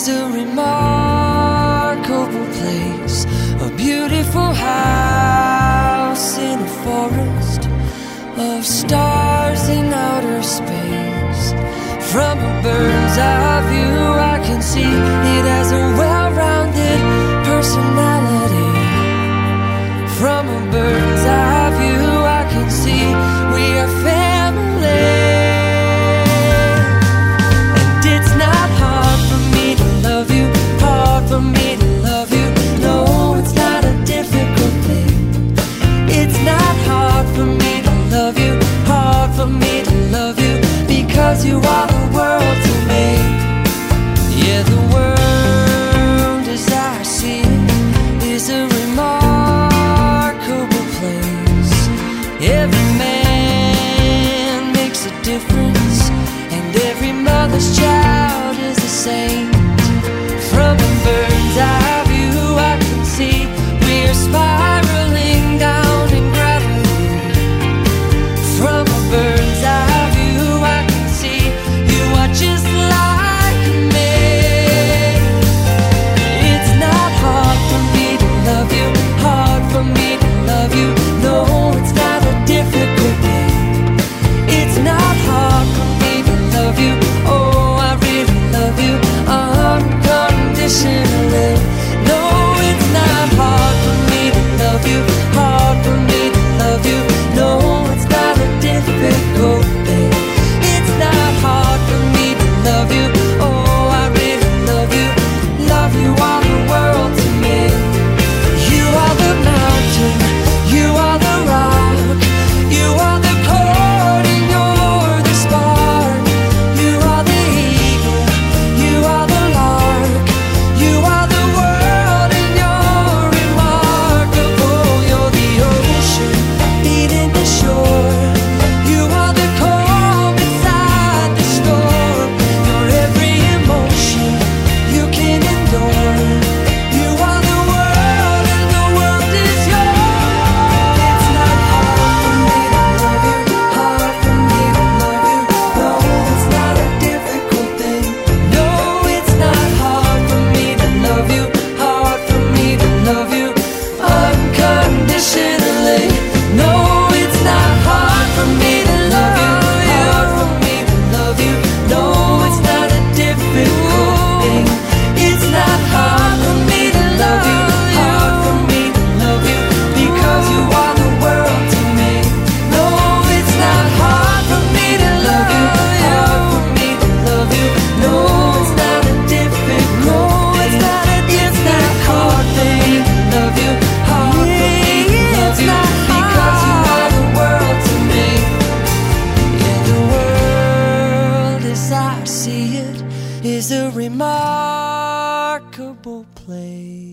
is a remarkable place, a beautiful house in a forest of stars in outer space. From a bird's eye for me to love you, because you are the world to me. Yeah, the world as I see it is a remarkable place. Every man makes a difference, and every mother's child is the same. simple place.